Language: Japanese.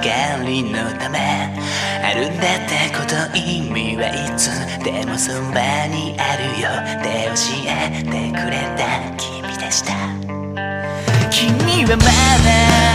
光のためあるんだってこと意味はいつでもそばにあるよ。って教えてくれた君でした。君はまだ